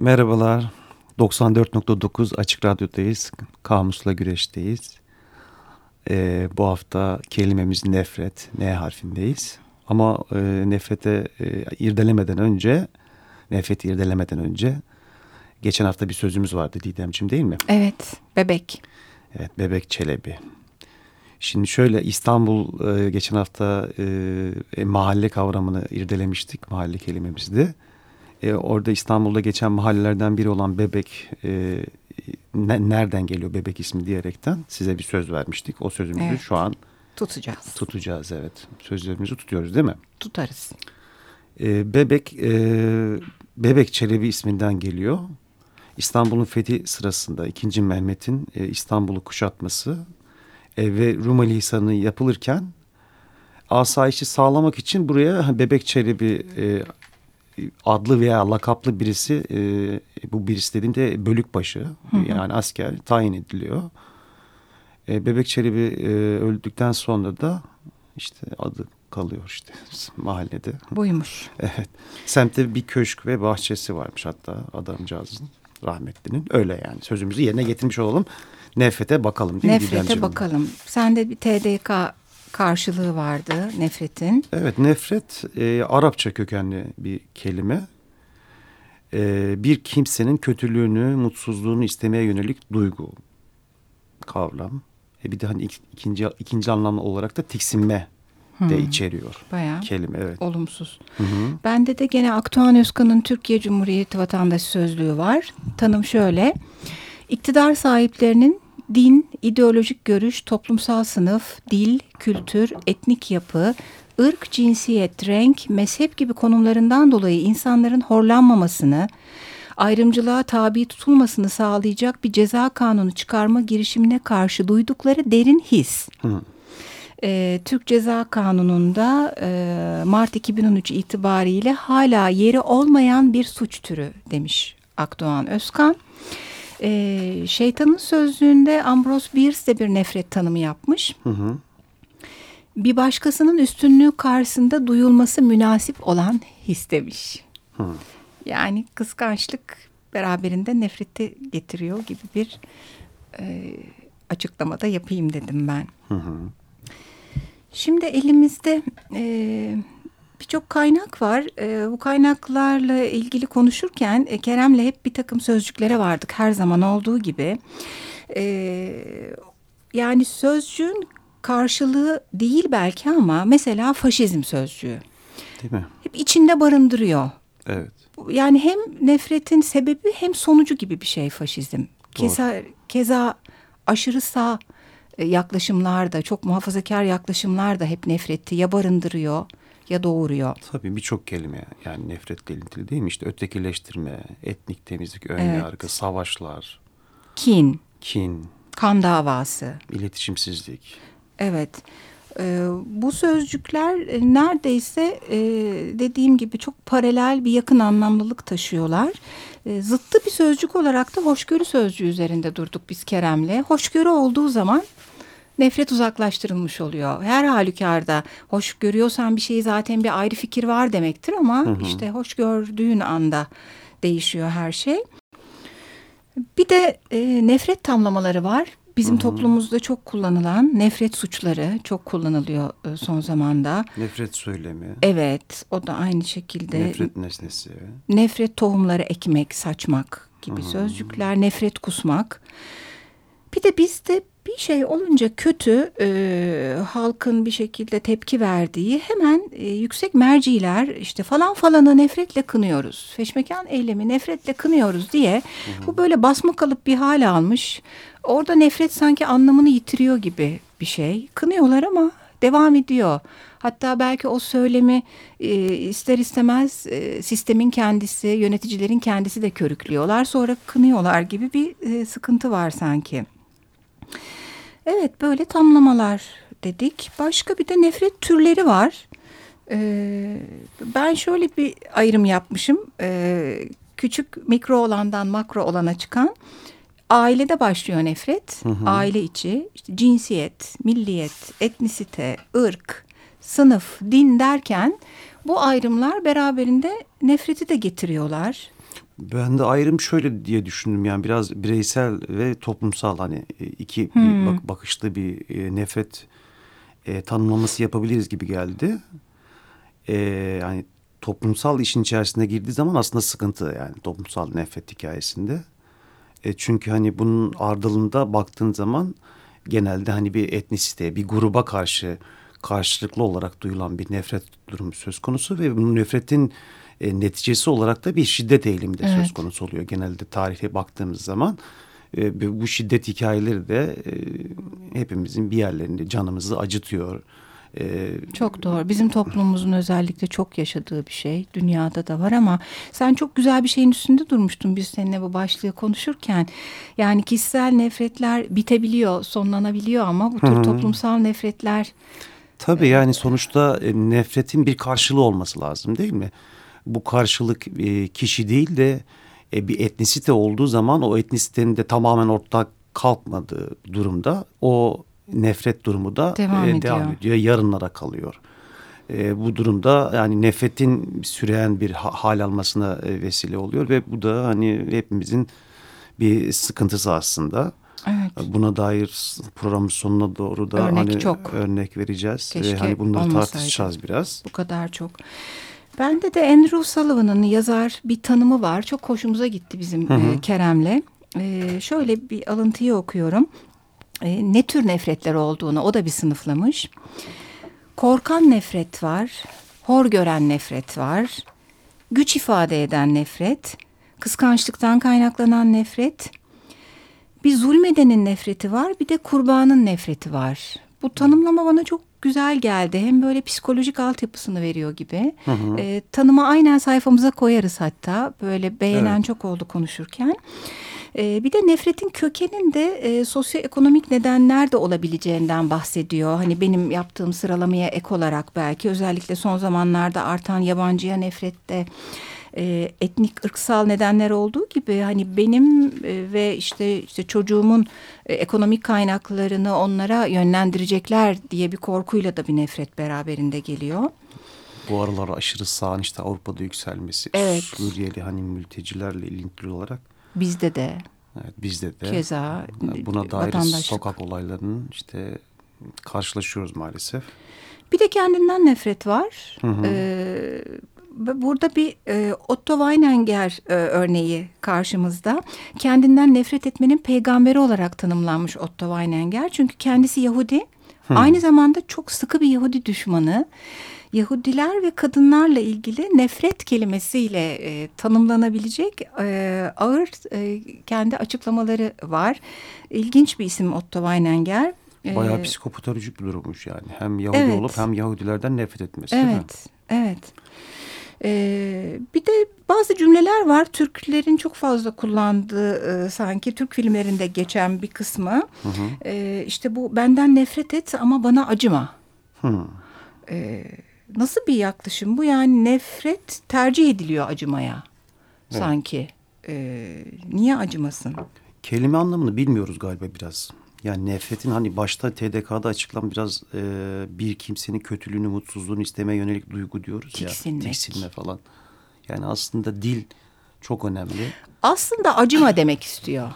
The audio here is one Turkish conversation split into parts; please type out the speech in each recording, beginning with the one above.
Merhabalar. 94.9 Açık Radyo'dayız. Kamusla Güreş'teyiz. Ee, bu hafta kelimemiz nefret. N harfindeyiz. Ama e, nefrete e, irdelemeden önce, nefreti irdelemeden önce geçen hafta bir sözümüz vardı Didemciğim değil mi? Evet, bebek. Evet, bebek çelebi. Şimdi şöyle İstanbul e, geçen hafta e, e, mahalle kavramını irdelemiştik. Mahalle kelimemizdi. E, orada İstanbul'da geçen mahallelerden biri olan Bebek e, ne, nereden geliyor Bebek ismi diyerekten size bir söz vermiştik. O sözümüzü evet. şu an tutacağız. Tutacağız evet. Sözlerimizi tutuyoruz değil mi? Tutarız. E, Bebek e, Bebek Çelebi isminden geliyor. İstanbul'un fethi sırasında 2. Mehmet'in e, İstanbul'u kuşatması e, ve Rumeli Hisarı'nı yapılırken asayişi sağlamak için buraya Bebek Çelebi e, adlı veya lakaplı birisi e, bu birisi dediğimde bölükbaşı hı hı. yani asker tayin ediliyor. E, Bebek Çelebi e, öldükten sonra da işte adı kalıyor işte mahallede. Buymuş. Evet. Semtte bir köşk ve bahçesi varmış hatta adamcağızın rahmetlinin. Öyle yani sözümüzü yerine getirmiş olalım. Nefrete bakalım değil Nefrete mi? Bakalım. Sende bir TDK karşılığı vardı nefretin. Evet nefret e, Arapça kökenli bir kelime. E, bir kimsenin kötülüğünü, mutsuzluğunu istemeye yönelik duygu kavram. E, bir de hani ikinci ikinci anlamlı olarak da tiksinme de hmm. içeriyor. Bayağı kelime evet. Olumsuz. Hı hı. Bende de gene Aktuğan Özkan'ın Türkiye Cumhuriyeti Vatandaşı Sözlüğü var. Tanım şöyle. İktidar sahiplerinin din, ideolojik görüş, toplumsal sınıf, dil, kültür, etnik yapı, ırk, cinsiyet, renk, mezhep gibi konumlarından dolayı insanların horlanmamasını, ayrımcılığa tabi tutulmasını sağlayacak bir ceza kanunu çıkarma girişimine karşı duydukları derin his. Hı. E, Türk Ceza Kanunu'nda e, Mart 2013 itibariyle hala yeri olmayan bir suç türü demiş Akdoğan Özkan. E, şeytanın sözlüğünde Ambrose Bierce de bir nefret tanımı yapmış. Hı hı. Bir başkasının üstünlüğü karşısında duyulması münasip olan his demiş. Hı. Yani kıskançlık beraberinde nefreti getiriyor gibi bir e, açıklamada yapayım dedim ben. Hı hı. Şimdi elimizde e, birçok kaynak var. E, bu kaynaklarla ilgili konuşurken e, Kerem'le hep bir takım sözcüklere vardık her zaman olduğu gibi. E, yani sözcüğün karşılığı değil belki ama mesela faşizm sözcüğü. Değil mi? Hep içinde barındırıyor. Evet. Yani hem nefretin sebebi hem sonucu gibi bir şey faşizm. Keza, keza aşırı sağ e, yaklaşımlar da çok muhafazakar yaklaşımlar da hep nefreti ya barındırıyor ya doğuruyor. Tabii birçok kelime yani nefretle ilintili değil mi? İşte ötekileştirme, etnik temizlik, ön evet. yargı, savaşlar. Kin. Kin. Kan davası. İletişimsizlik. Evet. Ee, bu sözcükler e, neredeyse e, dediğim gibi çok paralel bir yakın anlamlılık taşıyorlar. E, zıttı bir sözcük olarak da hoşgörü sözcüğü üzerinde durduk biz Kerem'le. Hoşgörü olduğu zaman nefret uzaklaştırılmış oluyor. Her halükarda hoş görüyorsan bir şeyi zaten bir ayrı fikir var demektir ama hı hı. işte hoş gördüğün anda değişiyor her şey. Bir de e, nefret tamlamaları var. Bizim Hı-hı. toplumumuzda çok kullanılan nefret suçları çok kullanılıyor e, son zamanda. Nefret söylemi. Evet, o da aynı şekilde. Nefret nesnesi. Nefret tohumları ekmek, saçmak gibi Hı-hı. sözcükler, nefret kusmak. Bir de bizde bir şey olunca kötü e, halkın bir şekilde tepki verdiği hemen e, yüksek merciler işte falan falanı nefretle kınıyoruz. Feşmekan eylemi nefretle kınıyoruz diye hı hı. bu böyle basma kalıp bir hal almış. Orada nefret sanki anlamını yitiriyor gibi bir şey. Kınıyorlar ama devam ediyor. Hatta belki o söylemi e, ister istemez e, sistemin kendisi, yöneticilerin kendisi de körüklüyorlar. Sonra kınıyorlar gibi bir e, sıkıntı var sanki. Evet böyle tamlamalar dedik. Başka bir de nefret türleri var. Ee, ben şöyle bir ayrım yapmışım. Ee, küçük mikro olandan makro olana çıkan ailede başlıyor nefret. Hı hı. Aile içi işte cinsiyet, milliyet, etnisite, ırk, sınıf, din derken bu ayrımlar beraberinde nefreti de getiriyorlar. Ben de ayrım şöyle diye düşündüm yani biraz bireysel ve toplumsal hani e, iki hmm. bir bak, bakışlı bir e, nefret e, tanımlaması yapabiliriz gibi geldi. E, yani toplumsal işin içerisine girdiği zaman aslında sıkıntı yani toplumsal nefret hikayesinde. E, çünkü hani bunun ardılığında baktığın zaman genelde hani bir etnisite, bir gruba karşı karşılıklı olarak duyulan bir nefret durumu söz konusu ve bu nefretin e, neticesi olarak da bir şiddet eğilimi de evet. söz konusu oluyor. Genelde tarihe baktığımız zaman e, bu şiddet hikayeleri de e, hepimizin bir yerlerinde canımızı acıtıyor. E, çok doğru. Bizim toplumumuzun özellikle çok yaşadığı bir şey. Dünyada da var ama sen çok güzel bir şeyin üstünde durmuştun biz seninle bu başlığı konuşurken. Yani kişisel nefretler bitebiliyor, sonlanabiliyor ama bu tür Hı -hı. toplumsal nefretler... Tabii e, yani sonuçta nefretin bir karşılığı olması lazım değil mi? Bu karşılık kişi değil de bir etnisite olduğu zaman o etnisitenin de tamamen ortak kalkmadığı durumda o nefret durumu da devam, e, ediyor. devam ediyor. Yarınlara kalıyor. E, bu durumda yani nefretin süreyen bir hal almasına e, vesile oluyor ve bu da hani hepimizin bir sıkıntısı aslında. Evet. Buna dair programın sonuna doğru da örnek hani çok. örnek vereceğiz Keşke ve hani bunları olmasaydı. tartışacağız biraz. Bu kadar çok. Bende de Andrew Sullivan'ın yazar bir tanımı var. Çok hoşumuza gitti bizim hı hı. E, Kerem'le. E, şöyle bir alıntıyı okuyorum e, ne tür nefretler olduğunu o da bir sınıflamış. Korkan nefret var, hor gören nefret var, güç ifade eden nefret, kıskançlıktan kaynaklanan nefret, bir zulmedenin nefreti var, bir de kurbanın nefreti var. Bu tanımlama bana çok güzel geldi. Hem böyle psikolojik altyapısını veriyor gibi. Hı hı. E, tanımı aynen sayfamıza koyarız hatta. Böyle beğenen evet. çok oldu konuşurken. E, bir de nefretin kökeninde e, sosyoekonomik nedenler de olabileceğinden bahsediyor. Hani benim yaptığım sıralamaya ek olarak belki özellikle son zamanlarda artan yabancıya nefrette e, etnik ırksal nedenler olduğu gibi hani benim e, ve işte işte çocuğumun e, ekonomik kaynaklarını onlara yönlendirecekler diye bir korkuyla da bir nefret beraberinde geliyor. Bu aralar aşırı sağın işte Avrupa'da yükselmesi, evet. Suriyeli hani mültecilerle ilintili olarak Bizde de. Evet bizde de. Keza buna dair sokak olaylarının işte karşılaşıyoruz maalesef. Bir de kendinden nefret var. Hı hı. Ee, burada bir e, Otto Weininger e, örneği karşımızda. Kendinden nefret etmenin peygamberi olarak tanımlanmış Otto Weininger. Çünkü kendisi Yahudi. Hı. Aynı zamanda çok sıkı bir Yahudi düşmanı. Yahudiler ve kadınlarla ilgili nefret kelimesiyle e, tanımlanabilecek e, ağır e, kendi açıklamaları var. İlginç bir isim Otto Weininger. E, Bayağı psikopatolojik bir durummuş yani. Hem Yahudi evet. olup hem Yahudilerden nefret etmesi evet, değil mi? Evet, evet. Ee, bir de bazı cümleler var Türklerin çok fazla kullandığı e, sanki Türk filmlerinde geçen bir kısmı. Hı hı. E, işte bu benden nefret et ama bana acıma. Hı. E, nasıl bir yaklaşım bu? Yani nefret tercih ediliyor acımaya evet. sanki. Ee, niye acımasın? Kelime anlamını bilmiyoruz galiba biraz. Yani nefretin hani başta TDK'da açıklan biraz e, bir kimsenin kötülüğünü, mutsuzluğunu istemeye yönelik duygu diyoruz Tiksinmek. ya. Tiksinme falan. Yani aslında dil çok önemli. Aslında acıma demek istiyor.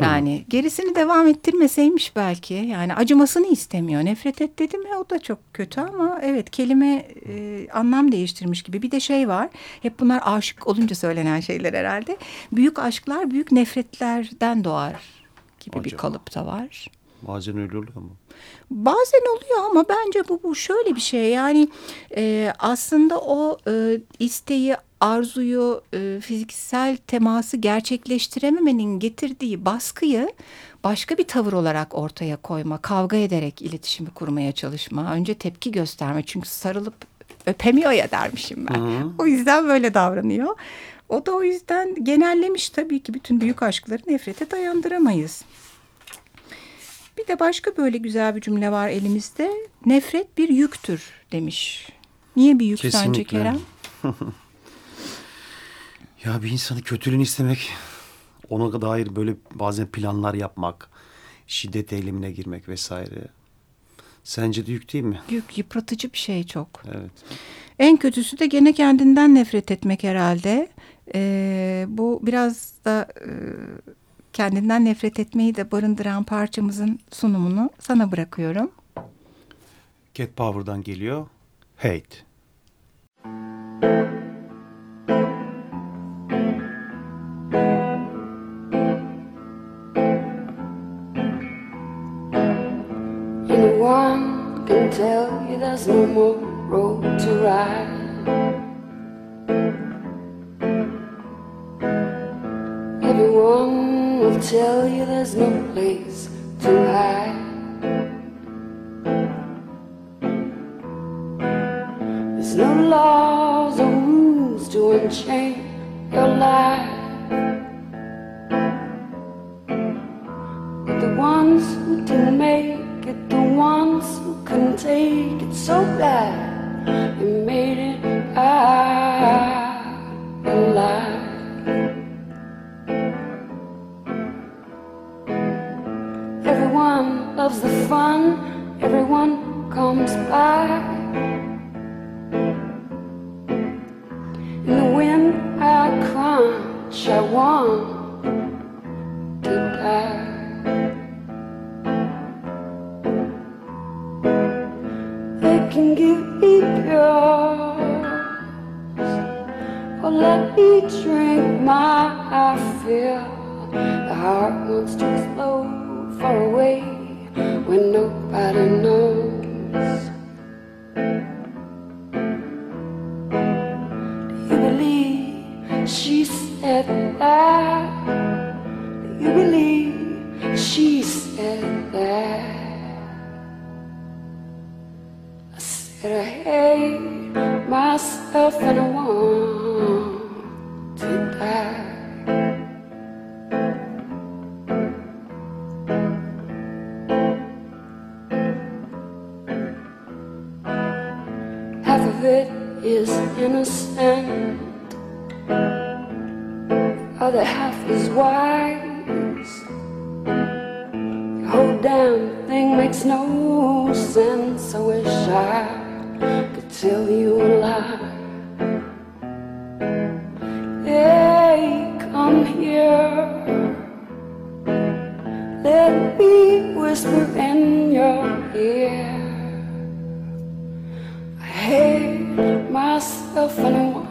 Yani gerisini devam ettirmeseymiş belki. Yani acımasını istemiyor. Nefret et dedi mi o da çok kötü ama evet kelime e, anlam değiştirmiş gibi. Bir de şey var. Hep bunlar aşık olunca söylenen şeyler herhalde. Büyük aşklar büyük nefretlerden doğar gibi Acaba. bir kalıp da var. Bazen öyle oluyor mu? Bazen oluyor ama bence bu, bu şöyle bir şey yani e, aslında o e, isteği arzuyu e, fiziksel teması gerçekleştirememenin getirdiği baskıyı başka bir tavır olarak ortaya koyma, kavga ederek iletişimi kurmaya çalışma, önce tepki gösterme çünkü sarılıp öpemiyor ya dermişim ben. Hı -hı. O yüzden böyle davranıyor. O da o yüzden genellemiş tabii ki bütün büyük aşkları nefrete dayandıramayız. Bir de başka böyle güzel bir cümle var elimizde. Nefret bir yüktür demiş. Niye bir yük Kesinlikle. sence Kerem? ya bir insanı kötülüğünü istemek, ona dair böyle bazen planlar yapmak, şiddet eylemine girmek vesaire. Sence de yük değil mi? Yük, yıpratıcı bir şey çok. Evet. En kötüsü de gene kendinden nefret etmek herhalde. E, bu biraz da e, kendinden nefret etmeyi de barındıran parçamızın sunumunu sana bırakıyorum. Cat Power'dan geliyor. Hate. Anyone can tell you there's no more road to ride. Tell you there's no place to hide. There's no laws or rules to unchain Everyone loves the fun, everyone comes by. In the wind I crunch, I want to die. They can give me pills or let me drink my fill. The heart wants to explode far away when nobody knows. You believe she said that? Do you believe she said that? I said I hate myself and I want myself and I want.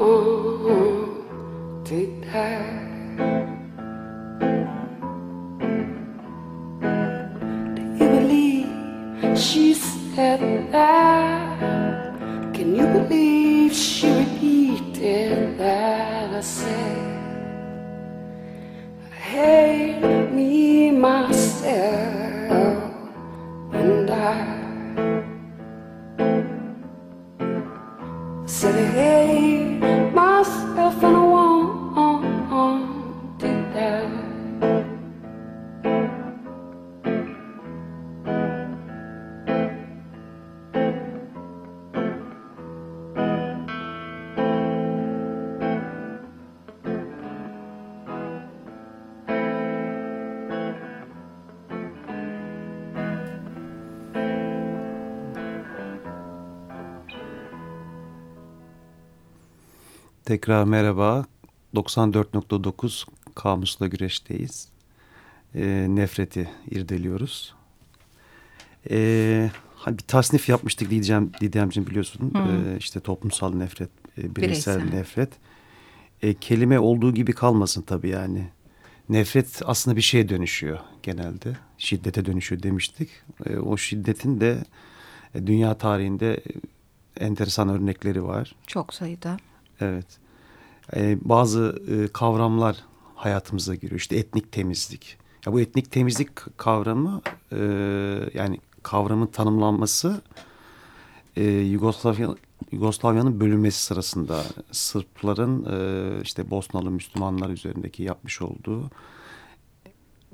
Tekrar merhaba. 94.9 Kamusla Güreş'teyiz. E, nefreti irdeliyoruz. E, hani bir tasnif yapmıştık diyeceğim Didemciğim biliyorsun. Hmm. E, işte toplumsal nefret, e, bireysel, bireysel nefret. E, kelime olduğu gibi kalmasın tabii yani. Nefret aslında bir şeye dönüşüyor genelde. Şiddete dönüşüyor demiştik. E, o şiddetin de e, dünya tarihinde enteresan örnekleri var. Çok sayıda. Evet. Ee, bazı e, kavramlar hayatımıza giriyor. İşte etnik temizlik. Ya bu etnik temizlik kavramı e, yani kavramın tanımlanması e, Yugoslavya Yugoslavya'nın bölünmesi sırasında Sırpların e, işte Bosnalı Müslümanlar üzerindeki yapmış olduğu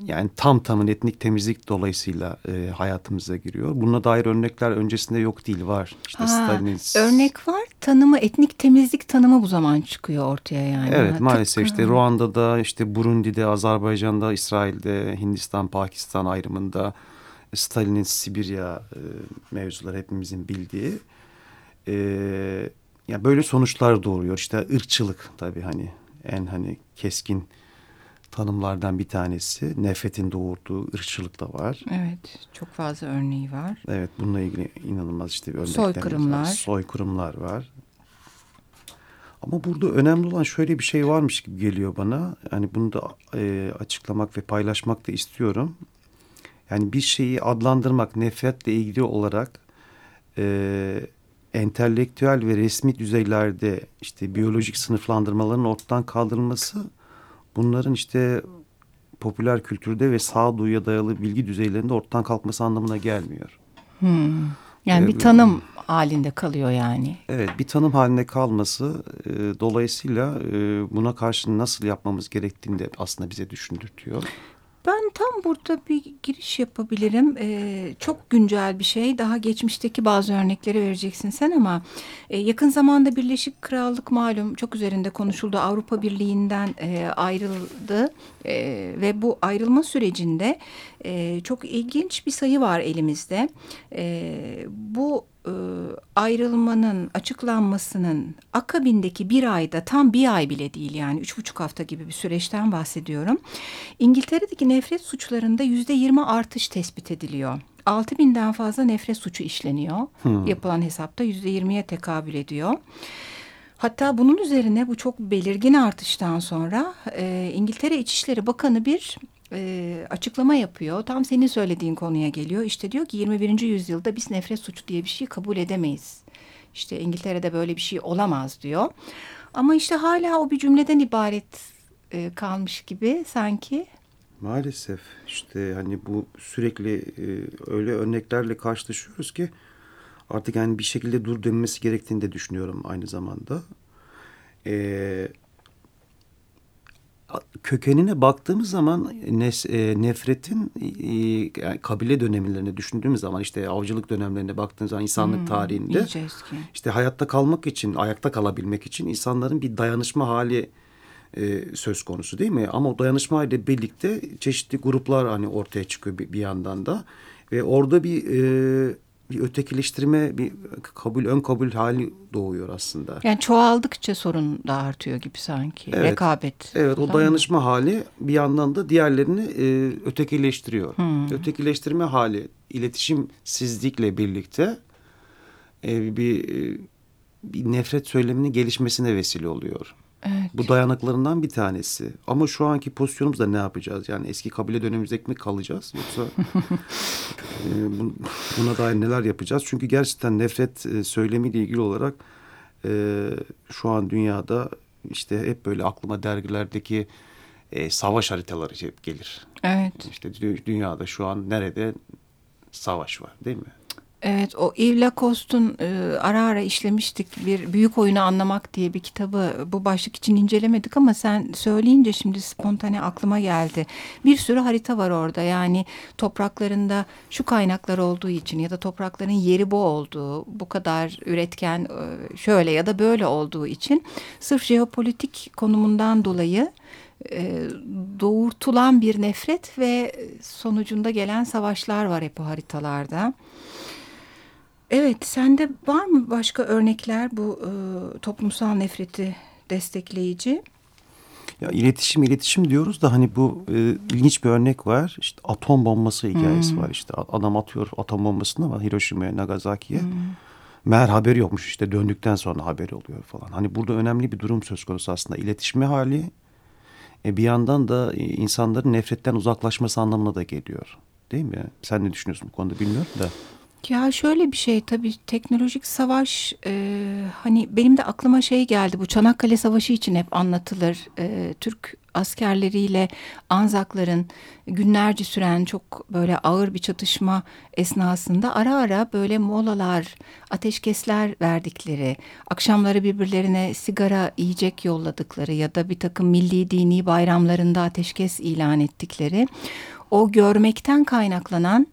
yani tam tamın etnik temizlik dolayısıyla e, hayatımıza giriyor. Buna dair örnekler öncesinde yok değil var. İşte ha, Stalin'in... Örnek var tanımı etnik temizlik tanımı bu zaman çıkıyor ortaya yani. Evet maalesef Tıpkı. işte Ruanda'da işte Burundi'de Azerbaycan'da İsrail'de Hindistan Pakistan ayrımında Stalin'in Sibirya e, mevzuları hepimizin bildiği. E, yani böyle sonuçlar doğuruyor işte ırkçılık tabii hani en hani keskin tanımlardan bir tanesi. Nefretin doğurduğu ırkçılık da var. Evet, çok fazla örneği var. Evet, bununla ilgili inanılmaz işte örneklerimiz Soykırımlar. var. Soykırımlar var. Ama burada önemli olan şöyle bir şey varmış gibi geliyor bana. Yani bunu da e, açıklamak ve paylaşmak da istiyorum. Yani bir şeyi adlandırmak nefretle ilgili olarak e, entelektüel ve resmi düzeylerde işte biyolojik sınıflandırmaların ortadan kaldırılması bunların işte popüler kültürde ve sağduyuya dayalı bilgi düzeylerinde ortadan kalkması anlamına gelmiyor. Hmm. Yani ee, bir tanım halinde kalıyor yani. Evet bir tanım halinde kalması e, dolayısıyla e, buna karşı nasıl yapmamız gerektiğini de aslında bize düşündürtüyor. Ben tam burada bir giriş yapabilirim. Ee, çok güncel bir şey. Daha geçmişteki bazı örnekleri vereceksin sen ama e, yakın zamanda Birleşik Krallık malum çok üzerinde konuşuldu. Avrupa Birliği'nden e, ayrıldı e, ve bu ayrılma sürecinde e, çok ilginç bir sayı var elimizde. E, bu e, ayrılmanın açıklanmasının akabindeki bir ayda tam bir ay bile değil yani üç buçuk hafta gibi bir süreçten bahsediyorum. İngiltere'deki nefret suçlarında yüzde yirmi artış tespit ediliyor. Altı binden fazla nefret suçu işleniyor. Hmm. Yapılan hesapta yüzde yirmiye tekabül ediyor. Hatta bunun üzerine bu çok belirgin artıştan sonra e, İngiltere İçişleri Bakanı bir e, açıklama yapıyor. Tam senin söylediğin konuya geliyor. İşte diyor ki 21. yüzyılda biz nefret suçu diye bir şey kabul edemeyiz. İşte İngiltere'de böyle bir şey olamaz diyor. Ama işte hala o bir cümleden ibaret e, kalmış gibi sanki. Maalesef işte hani bu sürekli e, öyle örneklerle karşılaşıyoruz ki artık yani bir şekilde dur dönmesi gerektiğini de düşünüyorum aynı zamanda. Ee, kökenine baktığımız zaman nes, e, nefretin e, yani kabile dönemlerine düşündüğümüz zaman işte avcılık dönemlerine baktığımız zaman insanlık hmm, tarihinde işte hayatta kalmak için ayakta kalabilmek için insanların bir dayanışma hali e, söz konusu değil mi? Ama o dayanışma ile birlikte çeşitli gruplar hani ortaya çıkıyor bir, bir yandan da ve orada bir e, bir ötekileştirme, bir kabul, ön kabul hali doğuyor aslında. Yani çoğaldıkça sorun da artıyor gibi sanki. Evet, Rekabet. Evet, o dayanışma mı? hali bir yandan da diğerlerini e, ötekileştiriyor. Hmm. Ötekileştirme hali iletişimsizlikle birlikte e, bir, e, bir nefret söyleminin gelişmesine vesile oluyor. Evet. Bu dayanıklarından bir tanesi. Ama şu anki pozisyonumuzda ne yapacağız? Yani eski kabile dönemimizdeki mi kalacağız? Yoksa e, buna dair neler yapacağız? Çünkü gerçekten nefret e, söylemiyle ilgili olarak e, şu an dünyada işte hep böyle aklıma dergilerdeki e, savaş haritaları hep gelir. Evet. İşte dünyada şu an nerede savaş var değil mi? Evet o Yves Lacoste'un e, ara ara işlemiştik bir büyük oyunu anlamak diye bir kitabı bu başlık için incelemedik ama sen söyleyince şimdi spontane aklıma geldi. Bir sürü harita var orada yani topraklarında şu kaynaklar olduğu için ya da toprakların yeri bu olduğu bu kadar üretken e, şöyle ya da böyle olduğu için sırf jeopolitik konumundan dolayı e, doğurtulan bir nefret ve sonucunda gelen savaşlar var hep o haritalarda. Evet, sende var mı başka örnekler bu e, toplumsal nefreti destekleyici? Ya iletişim iletişim diyoruz da hani bu e, ilginç bir örnek var. İşte atom bombası hikayesi hmm. var. İşte adam atıyor atom bombasını ama Hiroşima'ya, Nagasaki'ye. Hmm. Meğer haberi yokmuş işte döndükten sonra haberi oluyor falan. Hani burada önemli bir durum söz konusu aslında. iletişme hali e, bir yandan da e, insanların nefretten uzaklaşması anlamına da geliyor. Değil mi? Sen ne düşünüyorsun bu konuda bilmiyorum da. Ya şöyle bir şey tabii teknolojik savaş e, hani benim de aklıma şey geldi bu Çanakkale Savaşı için hep anlatılır. E, Türk askerleriyle Anzakların günlerce süren çok böyle ağır bir çatışma esnasında ara ara böyle molalar, ateşkesler verdikleri, akşamları birbirlerine sigara, yiyecek yolladıkları ya da bir takım milli dini bayramlarında ateşkes ilan ettikleri o görmekten kaynaklanan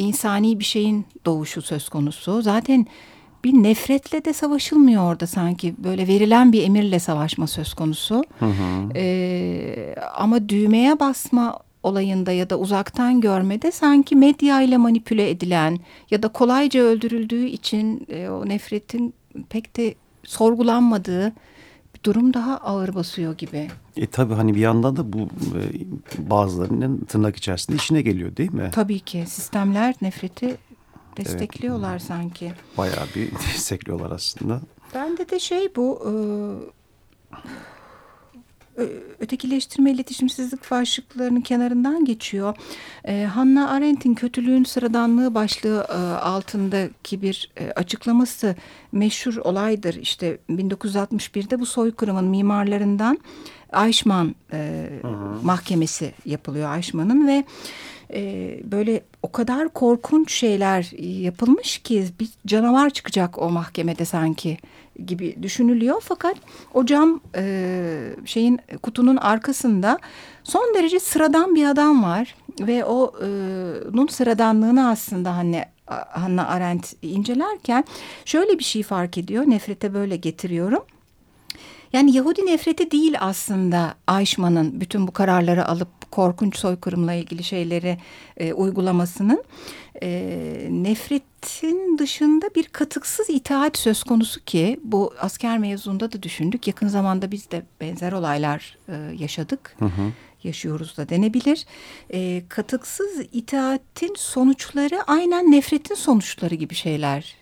insani bir şeyin doğuşu söz konusu. Zaten bir nefretle de savaşılmıyor orada sanki. Böyle verilen bir emirle savaşma söz konusu. Hı hı. Ee, ama düğmeye basma olayında ya da uzaktan görmede sanki medya ile manipüle edilen ya da kolayca öldürüldüğü için e, o nefretin pek de sorgulanmadığı durum daha ağır basıyor gibi. E tabi hani bir yandan da bu e, bazılarının tırnak içerisinde işine geliyor değil mi? Tabii ki sistemler nefreti destekliyorlar evet. sanki. Bayağı bir destekliyorlar aslında. Bende de şey bu e, ötekileştirme iletişimsizlik başlıklarının kenarından geçiyor. E, Hannah Arendt'in kötülüğün sıradanlığı başlığı e, altındaki bir e, açıklaması meşhur olaydır. İşte 1961'de bu soykırımın mimarlarından Eichmann e, mahkemesi yapılıyor Eichmann'ın ve e, böyle o kadar korkunç şeyler yapılmış ki bir canavar çıkacak o mahkemede sanki gibi düşünülüyor. Fakat o cam e, şeyin kutunun arkasında son derece sıradan bir adam var ve o e, onun sıradanlığını aslında hani Hannah Arendt incelerken şöyle bir şey fark ediyor. Nefrete böyle getiriyorum. Yani Yahudi nefreti değil aslında Ayşman'ın bütün bu kararları alıp korkunç soykırımla ilgili şeyleri e, uygulamasının e, nefretin dışında bir katıksız itaat söz konusu ki bu asker mevzunda da düşündük. Yakın zamanda biz de benzer olaylar e, yaşadık. Hı hı yaşıyoruz da denebilir. E, katıksız itaatin sonuçları aynen nefretin sonuçları gibi şeyler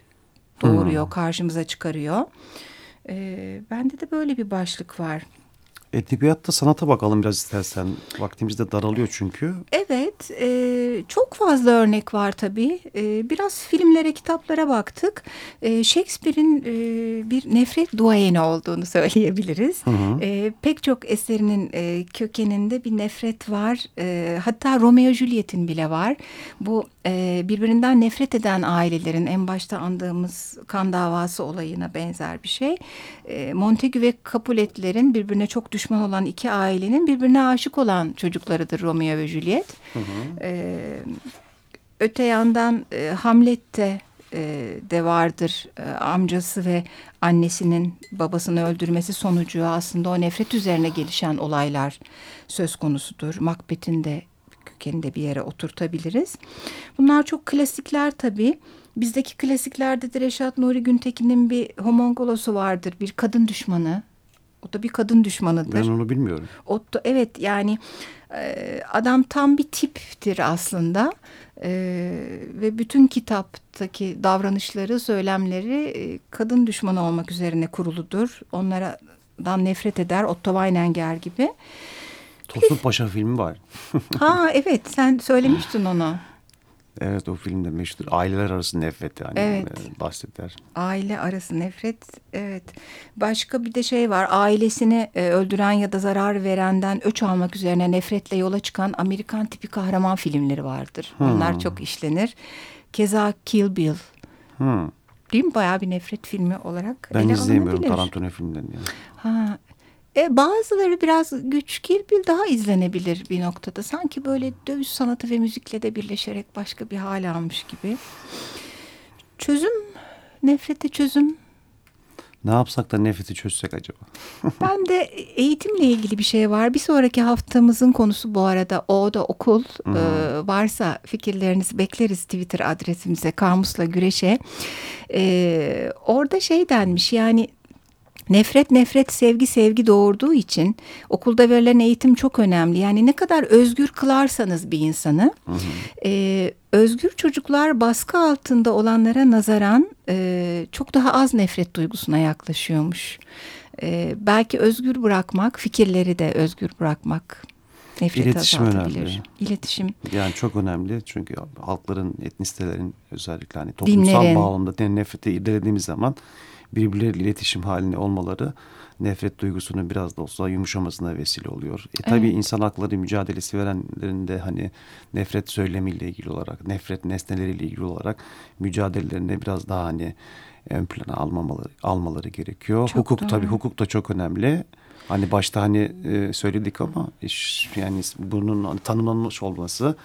doğuruyor, hmm. karşımıza çıkarıyor. E, bende de böyle bir başlık var. Edebiyatta sanata bakalım biraz istersen. Vaktimiz de daralıyor çünkü. Evet. E, çok fazla örnek var tabii. E, biraz filmlere, kitaplara baktık. E, Shakespeare'in e, bir nefret duayeni olduğunu söyleyebiliriz. Hı hı. E, pek çok eserinin e, kökeninde bir nefret var. E, hatta Romeo Juliet'in bile var. Bu e, birbirinden nefret eden ailelerin en başta andığımız kan davası olayına benzer bir şey. E, ve Capulet'lerin birbirine çok düşman olan iki ailenin birbirine aşık olan çocuklarıdır Romeo ve Juliet. Hı hı. E, öte yandan e, Hamlet de e, de vardır e, amcası ve annesinin babasını öldürmesi sonucu aslında o nefret üzerine gelişen olaylar söz konusudur. Macbeth'in de kökeni de bir yere oturtabiliriz. Bunlar çok klasikler tabii. Bizdeki klasiklerde de Reşat Nuri Güntekin'in bir homongolosu vardır. Bir kadın düşmanı. O da bir kadın düşmanıdır. Ben onu bilmiyorum. O da, evet yani e, adam tam bir tiptir aslında. E, ve bütün kitaptaki davranışları, söylemleri e, kadın düşmanı olmak üzerine kuruludur. Onlardan nefret eder. Otto Weininger gibi. Tosun Paşa filmi var. ha evet sen söylemiştin onu. Evet o filmde meşhur. Aileler arası nefret yani evet. E, bahseder. Aile arası nefret evet. Başka bir de şey var. Ailesini e, öldüren ya da zarar verenden öç almak üzerine nefretle yola çıkan Amerikan tipi kahraman filmleri vardır. Hmm. Onlar çok işlenir. Keza Kill Bill. Hmm. Değil mi? Bayağı bir nefret filmi olarak Ben izleyemiyorum Tarantino filmlerini. Yani. Ha, e, bazıları biraz güç Kirbil daha izlenebilir bir noktada. Sanki böyle dövüş sanatı ve müzikle de birleşerek başka bir hal almış gibi. Çözüm, nefrete çözüm. Ne yapsak da nefreti çözsek acaba? ben de eğitimle ilgili bir şey var. Bir sonraki haftamızın konusu bu arada o da okul. Hmm. Ee, varsa fikirlerinizi bekleriz Twitter adresimize Kamusla Güreş'e. Ee, orada şey denmiş yani Nefret nefret sevgi sevgi doğurduğu için okulda verilen eğitim çok önemli. Yani ne kadar özgür kılarsanız bir insanı hı hı. E, özgür çocuklar baskı altında olanlara nazaran e, çok daha az nefret duygusuna yaklaşıyormuş. E, belki özgür bırakmak fikirleri de özgür bırakmak nefreti İletişim önemli. İletişim. Yani çok önemli çünkü halkların, etnisitelerin özellikle hani toplumsal Dinlerin. bağlamda nefreti irdelediğimiz zaman birbirleriyle iletişim halinde olmaları nefret duygusunun biraz da olsa yumuşamasına vesile oluyor. E, tabii evet. insan hakları mücadelesi verenlerin de hani nefret söylemiyle ilgili olarak, nefret nesneleriyle ilgili olarak mücadelelerinde biraz daha hani ön plana almamaları, almaları gerekiyor. Çok hukuk doğru. tabii hukuk da çok önemli. Hani başta hani e, söyledik ama iş, yani bunun tanımlanmış olması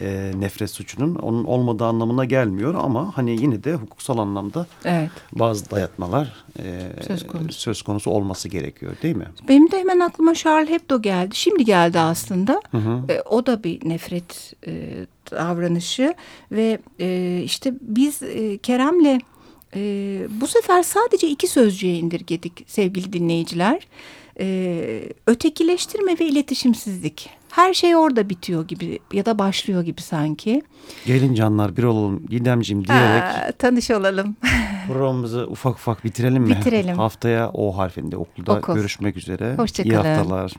e, nefret suçunun onun olmadığı anlamına gelmiyor ama hani yine de hukuksal anlamda evet. bazı dayatmalar e, söz, konusu. söz konusu olması gerekiyor değil mi? Benim de hemen aklıma Charles Hebdo geldi. Şimdi geldi aslında. Hı hı. E, o da bir nefret e, davranışı ve e, işte biz e, Kerem'le Ee, bu sefer sadece iki sözcüğe indirgedik sevgili dinleyiciler. Ee, ötekileştirme ve iletişimsizlik. Her şey orada bitiyor gibi ya da başlıyor gibi sanki. Gelin canlar bir olalım Gidemciğim diyerek. Aa, tanış olalım. programımızı ufak ufak bitirelim mi? Bitirelim. Haftaya O harfinde okulda Okul. görüşmek üzere. Hoşçakalın. İyi haftalar.